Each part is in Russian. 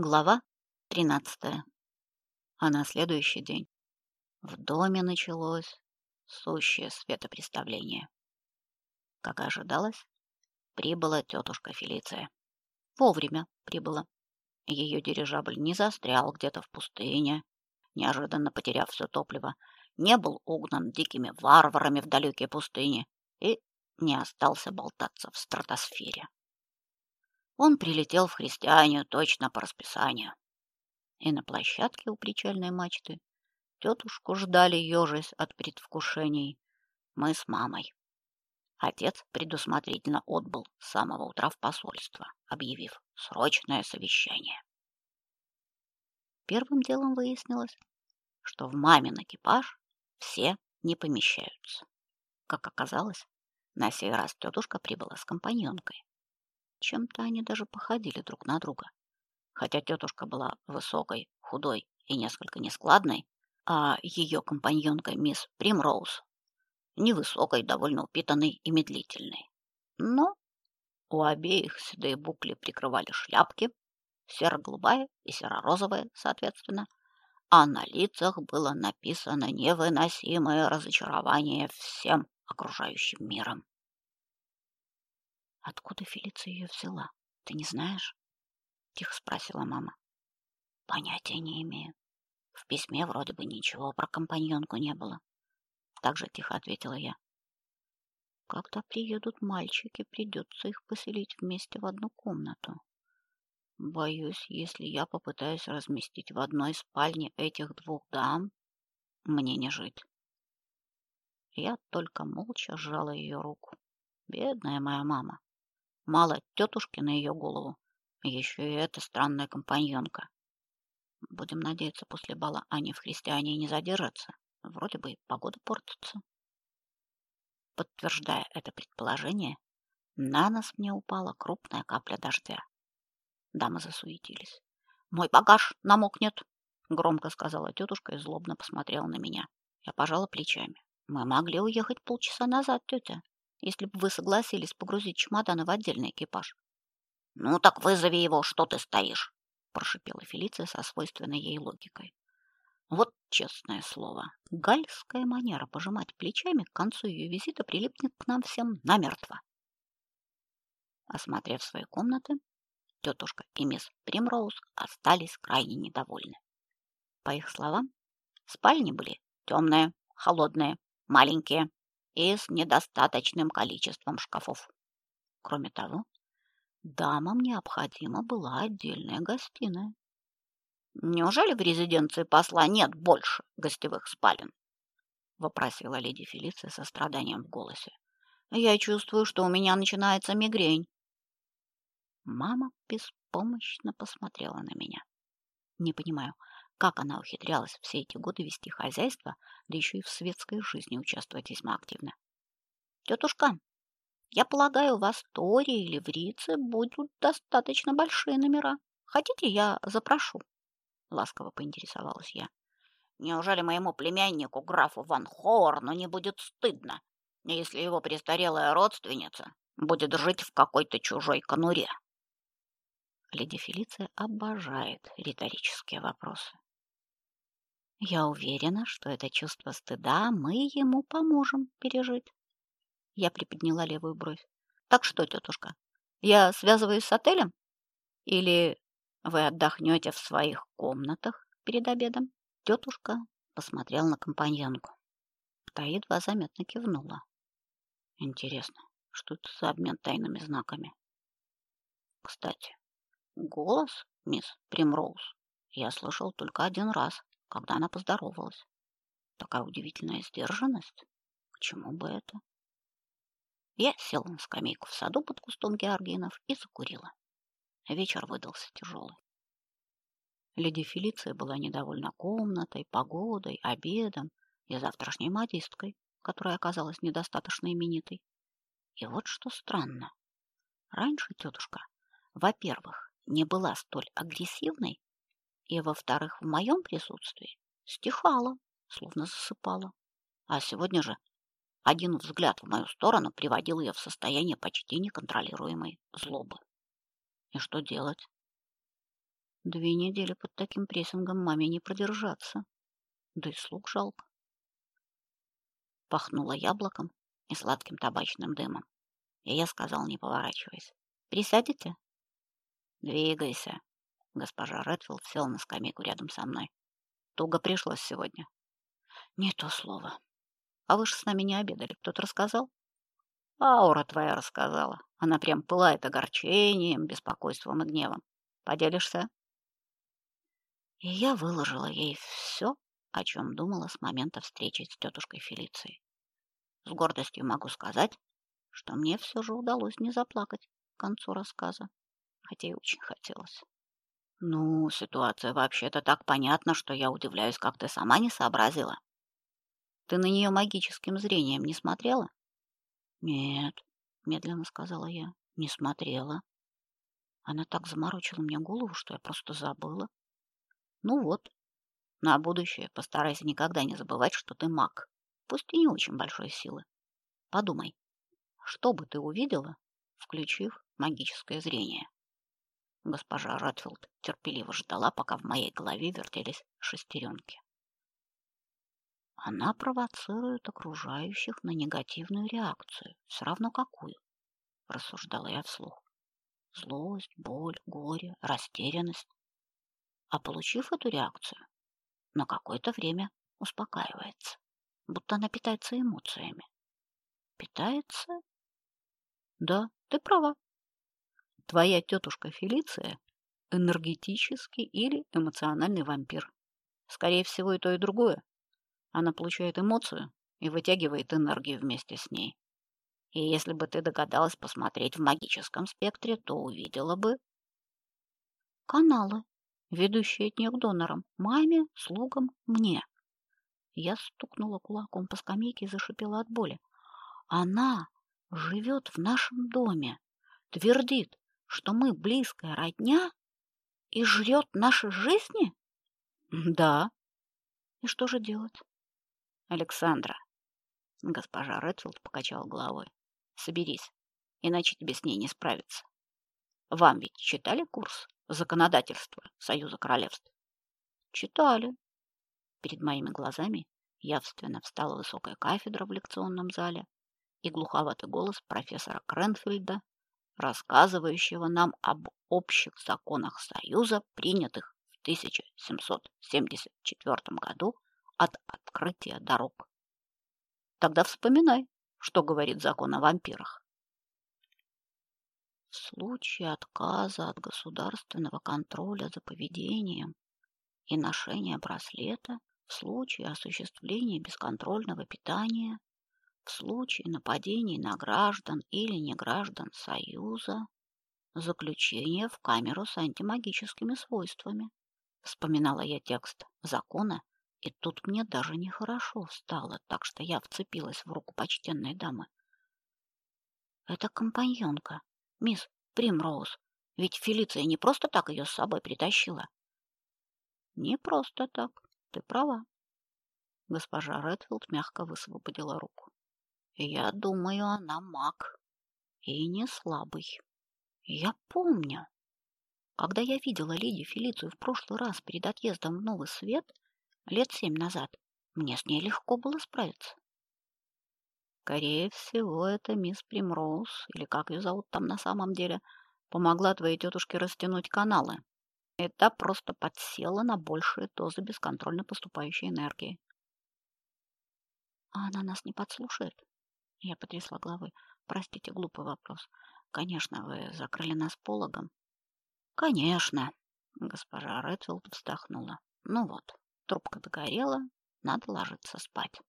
Глава 13. А на следующий день в доме началось сущее светопреставление. Как и ожидалось, прибыла тетушка Фелиция. Вовремя прибыла. Ее дирижабль не застрял где-то в пустыне, неожиданно потеряв все топливо, не был угнан дикими варварами в далекие пустыни и не остался болтаться в стратосфере. Он прилетел в Христианию точно по расписанию. И на площадке у причальной мачты тетушку ждали ежись от предвкушений. Мы с мамой. Отец предусмотрительно отбыл с самого утра в посольство, объявив срочное совещание. Первым делом выяснилось, что в мамин экипаж все не помещаются. Как оказалось, на сей раз тетушка прибыла с компаньонкой. Чем-то они даже походили друг на друга. Хотя тетушка была высокой, худой и несколько нескладной, а ее компаньонка мисс Примроуз невысокой, довольно упитанной и медлительной. Но у обеих седые букли прикрывали шляпки, серо-голубая и серо-розовая, соответственно, а на лицах было написано невыносимое разочарование всем окружающим миром. Откуда Фелиция ее взяла? Ты не знаешь? Тихо спросила мама. Понятия не имею. В письме вроде бы ничего про компаньонку не было. Так же тихо ответила я. Когда приедут мальчики, придется их поселить вместе в одну комнату. Боюсь, если я попытаюсь разместить в одной спальне этих двух дам, мне не жить. Я только молча сжала ее руку. Бедная моя мама. Мало тетушки на ее голову, еще и эта странная компаньонка. Будем надеяться, после бала они в христиане не задержатся. Вроде бы и погода портится. Подтверждая это предположение, на нас мне упала крупная капля дождя. Дамы засуетились. «Мой багаж намокнет!» — громко сказала тетушка и злобно посмотрела на меня. Я пожала плечами. «Мы могли уехать полчаса назад, тетя если бы вы согласились погрузить чемоданы в отдельный экипаж. Ну так вызови его, что ты стоишь, прошипела Фелиция со свойственной ей логикой. Вот честное слово, гальская манера пожимать плечами к концу ее визита прилипнет к нам всем намертво. Осмотрев свои комнаты, тетушка и мисс Примроуз остались крайне недовольны. По их словам, спальни были темные, холодные, маленькие, и с недостаточным количеством шкафов. Кроме того, дамам необходима была отдельная гостиная. Неужели в резиденции посла нет больше гостевых спален? вопросила леди Фелиция со страданием в голосе. Я чувствую, что у меня начинается мигрень. Мама беспомощно посмотрела на меня. Не понимаю, как она ухитрялась все эти годы вести хозяйство, да еще и в светской жизни участвовать весьма активно. Тетушка, я полагаю, у вас Тори или Врице будут достаточно большие номера. Хотите, я запрошу? Ласково поинтересовалась я. Неужели моему племяннику, графу Ван Хорну, не будет стыдно, если его престарелая родственница будет жить в какой-то чужой конуре? Леди Фелиция обожает риторические вопросы. Я уверена, что это чувство стыда мы ему поможем пережить. Я приподняла левую бровь. Так что, тетушка, я связываюсь с отелем? Или вы отдохнете в своих комнатах перед обедом? Тетушка посмотрела на компаньонку. Та едва заметно кивнула. Интересно, что это за обмен тайными знаками? Кстати, голос мисс Примроуз я слышал только один раз когда она поздоровалась. Такая удивительная сдержанность. К чему бы это? Я села на скамейку в саду под кустом георгинов и закурила. Вечер выдался тяжелый. Леди Фелиция была недовольна комнатой, погодой, обедом и завтрашней модисткой, которая оказалась недостаточно именитой. И вот что странно. Раньше тетушка, во-первых, не была столь агрессивной, и, во-вторых, в моем присутствии стихала, словно засыпала. А сегодня же один взгляд в мою сторону приводил ее в состояние почти неконтролируемой злобы. И что делать? Две недели под таким прессингом маме не продержаться. Да и слуг жалко. Пахнуло яблоком и сладким табачным дымом. И я сказал, не поворачиваясь: "Присядете?" "Двигайся". Госпожа Редфилд села на скамейку рядом со мной. Туго пришлось сегодня. Не то слово. А вы же с нами не обедали, кто-то рассказал? Аура твоя рассказала. Она прям пылает огорчением, беспокойством и гневом. Поделишься? И я выложила ей все, о чем думала с момента встречи с тетушкой Фелицией. С гордостью могу сказать, что мне все же удалось не заплакать к концу рассказа, хотя и очень хотелось. Ну, ситуация вообще-то так понятна, что я удивляюсь, как ты сама не сообразила. Ты на нее магическим зрением не смотрела? Нет, медленно сказала я. Не смотрела. Она так заморочила мне голову, что я просто забыла. Ну вот. На будущее постарайся никогда не забывать, что ты маг, пусть и не очень большой силы. Подумай, что бы ты увидела, включив магическое зрение? Госпожа Ратфилд терпеливо ждала, пока в моей голове вертелись шестеренки. Она провоцирует окружающих на негативную реакцию, все равно какую, рассуждала я вслух. Злость, боль, горе, растерянность. А получив эту реакцию, на какое-то время успокаивается, будто она питается эмоциями. Питается? Да, ты права. Твоя тетушка Фелиция энергетический или эмоциональный вампир. Скорее всего, и то, и другое. Она получает эмоцию и вытягивает энергию вместе с ней. И если бы ты догадалась посмотреть в магическом спектре, то увидела бы каналы, ведущие от них донорам, маме, слугам, мне. Я стукнула кулаком по скамейке и зашипела от боли. Она живет в нашем доме, твердит, что мы близкая родня и жрет наши жизни? Да. И что же делать? Александра. Госпожа Редфилд покачала головой. Соберись, иначе тебе с ней не справиться. Вам ведь читали курс законодательства Союза королевств? Читали. Перед моими глазами явственно встала высокая кафедра в лекционном зале и глуховатый голос профессора Кренфельда, рассказывающего нам об общих законах Союза, принятых в 1774 году от открытия дорог. Тогда вспоминай, что говорит закон о вампирах. В случае отказа от государственного контроля за поведением и ношения браслета, в случае осуществления бесконтрольного питания, в случае нападений на граждан или неграждан Союза, заключение в камеру с антимагическими свойствами. Вспоминала я текст закона и тут мне даже нехорошо стало, так что я вцепилась в руку почтенной дамы. Это компаньонка, мисс Примроуз. Ведь Фелиция не просто так ее с собой притащила. Не просто так. Ты права. Госпожа Редфилд мягко высвободила руку. Я думаю, она маг и не слабый. Я помню, когда я видела леди Фелицию в прошлый раз перед отъездом в Новый Свет, лет семь назад, мне с ней легко было справиться. Скорее всего, это мисс Примроуз, или как ее зовут там на самом деле, помогла твоей тетушке растянуть каналы. Та просто подсела на большие дозы бесконтрольно поступающей энергии. А она нас не подслушает? Я потрясла головой. Простите, глупый вопрос. Конечно, вы закрыли нас пологом. Конечно, госпожа Редфилд вздохнула. Ну вот, Трубка догорела, надо ложиться спать.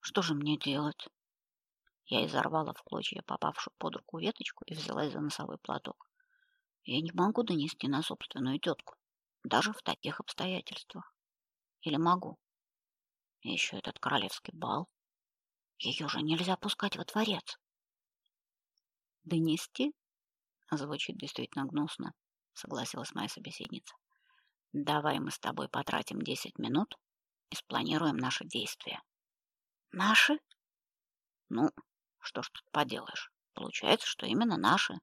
Что же мне делать? Я изорвала в клочья попавшую под руку веточку и взялась за носовой платок. Я не могу донести на собственную тетку, даже в таких обстоятельствах. Или могу? Еще этот королевский бал. Ее же нельзя пускать во дворец. Донести? Звучит действительно гнусно, согласилась моя собеседница. Давай мы с тобой потратим 10 минут и спланируем наши действия. Наши? Ну, что ж тут поделаешь? Получается, что именно наши.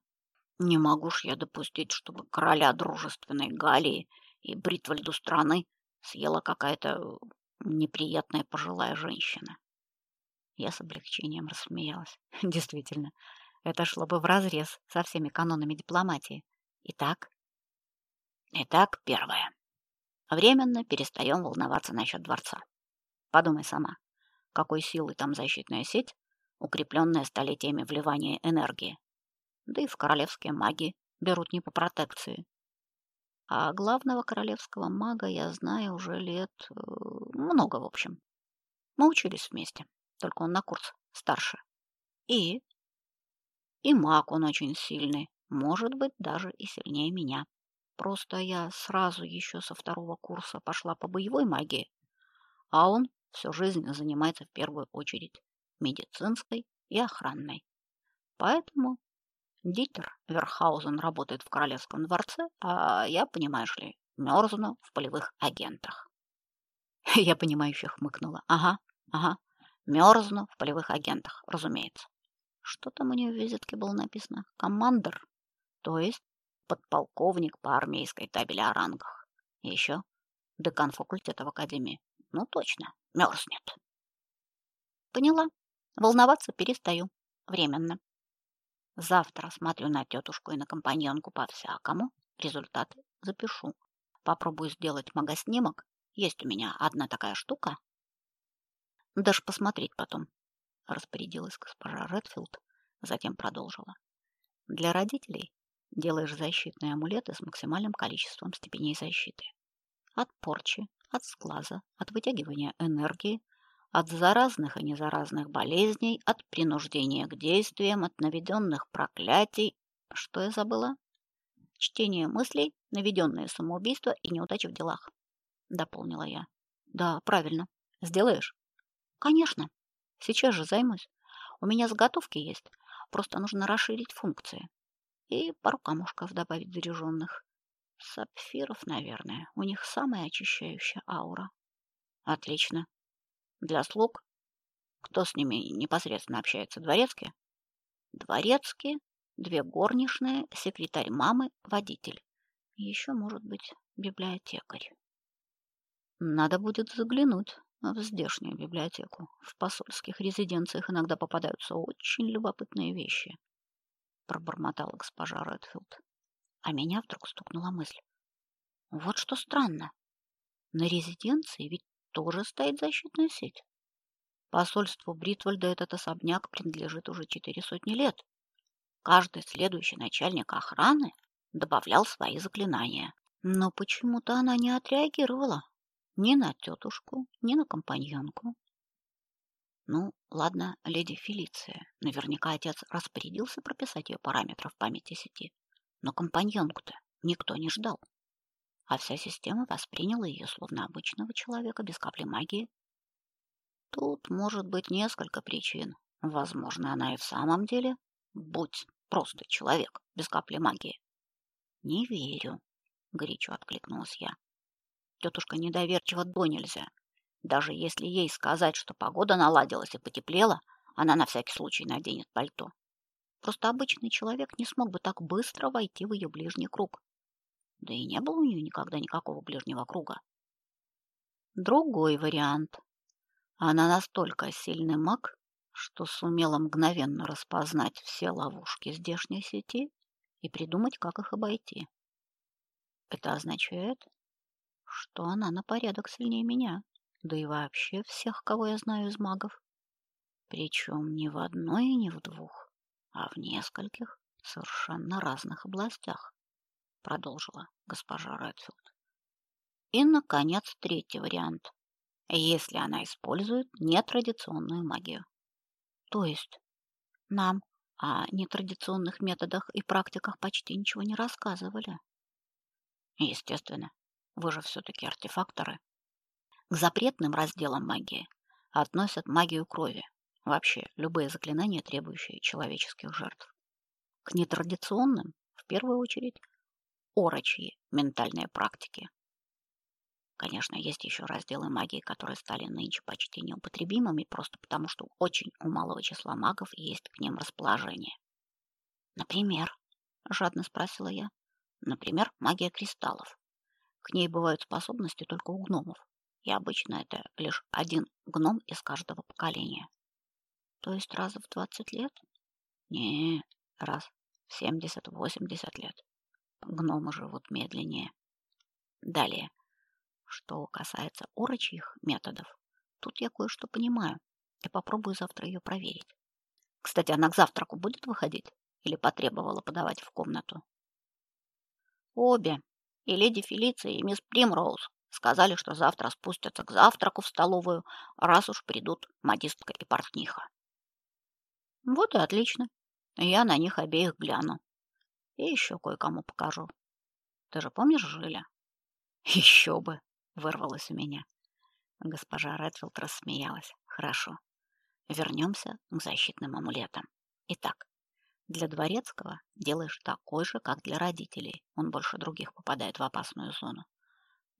Не могу ж я допустить, чтобы короля дружественной Галии и бритвальду страны съела какая-то неприятная пожилая женщина. Я с облегчением рассмеялась. Действительно, это шло бы вразрез со всеми канонами дипломатии. Итак, итак, первое. Временно перестаем волноваться насчет дворца. Подумай сама, какой силой там защитная сеть, укрепленная столетиями вливания энергии. Да и в королевские маги берут не по протекции. А главного королевского мага я знаю уже лет э, много, в общем. Мы учились вместе, только он на курс старше. И и маг он очень сильный, может быть, даже и сильнее меня. Просто я сразу еще со второго курса пошла по боевой магии, а он всю жизнь занимается в первую очередь медицинской и охранной. Поэтому Дитер Верхаузен работает в королевском дворце, а я, понимаешь ли, мерзну в полевых агентах. Я понимающе хмыкнула. Ага, ага, мерзну в полевых агентах, разумеется. Что там у нее в визитке было написано? Командор, то есть подполковник по армейской табели о рангах. И еще декан факультета в академии. Ну точно, мерзнет. Поняла. Волноваться перестаю. Временно. Завтра смотрю на тетушку и на компаньонку по-всякому. Результаты запишу. Попробую сделать магоснимок. Есть у меня одна такая штука. Даже посмотреть потом. Распорядилась госпожа Редфилд, затем продолжила. Для родителей Делаешь защитные амулеты с максимальным количеством степеней защиты. От порчи, от сглаза, от вытягивания энергии, от заразных и незаразных болезней, от принуждения к действиям, от наведенных проклятий. Что я забыла? Чтение мыслей, наведенные самоубийства и неудачи в делах. Дополнила я. Да, правильно. Сделаешь? Конечно. Сейчас же займусь. У меня заготовки есть. Просто нужно расширить функции и пару камушков добавить заряженных. Сапфиров, наверное. У них самая очищающая аура. Отлично. Для слуг? Кто с ними непосредственно общается? Дворецкие? Дворецкие, две горничные, секретарь мамы, водитель. еще, может быть, библиотекарь. Надо будет заглянуть в здешнюю библиотеку. В посольских резиденциях иногда попадаются очень любопытные вещи пробормотала госпожа Редфилд. А меня вдруг стукнула мысль. Вот что странно. На резиденции ведь тоже стоит защитная сеть. Посольству Бритвальда этот особняк принадлежит уже четыре сотни лет. Каждый следующий начальник охраны добавлял свои заклинания. Но почему-то она не отреагировала ни на тетушку, ни на компаньонку. Ну, ладно, леди Фелиция. Наверняка отец распорядился прописать ее параметры в памяти сети. Но компаньонку-то никто не ждал. А вся система восприняла ее словно обычного человека без капли магии. Тут может быть несколько причин. Возможно, она и в самом деле будь просто человек без капли магии. Не верю, горячо откликнулась я. Тетушка недоверчива до нельзя. Даже если ей сказать, что погода наладилась и потеплела, она на всякий случай наденет пальто. Просто обычный человек не смог бы так быстро войти в ее ближний круг. Да и не было у нее никогда никакого ближнего круга. Другой вариант. Она настолько сильный маг, что сумела мгновенно распознать все ловушки здешней сети и придумать, как их обойти. Это означает, что она на порядок сильнее меня да и вообще всех, кого я знаю из магов. Причем не в одной и не в двух, а в нескольких совершенно разных областях, продолжила госпожа Редфилд. И, наконец, третий вариант. Если она использует нетрадиционную магию. То есть нам о нетрадиционных методах и практиках почти ничего не рассказывали. Естественно, вы же все-таки артефакторы. К запретным разделам магии относят магию крови, вообще любые заклинания, требующие человеческих жертв. К нетрадиционным, в первую очередь, орочьи ментальные практики. Конечно, есть еще разделы магии, которые стали нынче почти неупотребимыми, просто потому что очень у малого числа магов есть к ним расположение. Например, жадно спросила я. Например, магия кристаллов. К ней бывают способности только у гномов, и обычно это лишь один гном из каждого поколения. То есть раз в 20 лет? Не, раз в 70-80 лет. Гномы живут медленнее. Далее, что касается орочьих методов, тут я кое-что понимаю и попробую завтра ее проверить. Кстати, она к завтраку будет выходить или потребовала подавать в комнату? Обе, и леди Фелиция, и мисс Примроуз, сказали, что завтра спустятся к завтраку в столовую, раз уж придут модистка и портниха. Вот и отлично. Я на них обеих гляну. И еще кое-кому покажу. Ты же помнишь Жиля? Еще бы, вырвалось у меня. Госпожа Редфилд рассмеялась. Хорошо. Вернемся к защитным амулетам. Итак, для дворецкого делаешь такой же, как для родителей. Он больше других попадает в опасную зону.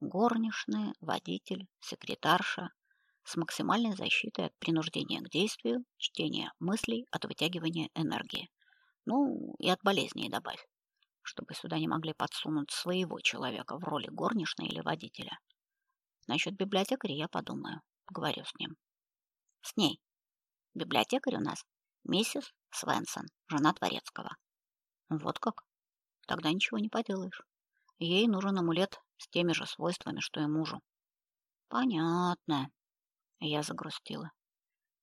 Горничные, водитель, секретарша с максимальной защитой от принуждения к действию, чтения мыслей, от вытягивания энергии. Ну, и от болезней добавь, чтобы сюда не могли подсунуть своего человека в роли горничной или водителя. Насчет библиотекаря я подумаю, поговорю с ним. С ней. Библиотекарь у нас миссис Свенсон, жена Творецкого. Вот как? Тогда ничего не поделаешь. Ей нужен амулет с теми же свойствами, что и мужу. Понятно. Я загрустила.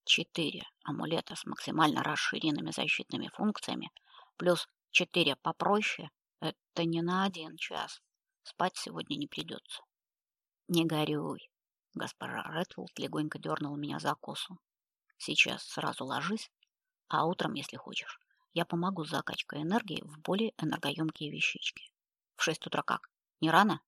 Четыре амулета с максимально расширенными защитными функциями плюс четыре попроще — это не на один час. Спать сегодня не придется. Не горюй. Госпожа Редфилд легонько дернула меня за косу. Сейчас сразу ложись, а утром, если хочешь, я помогу с закачкой энергии в более энергоемкие вещички. В шесть утра как? Не рано?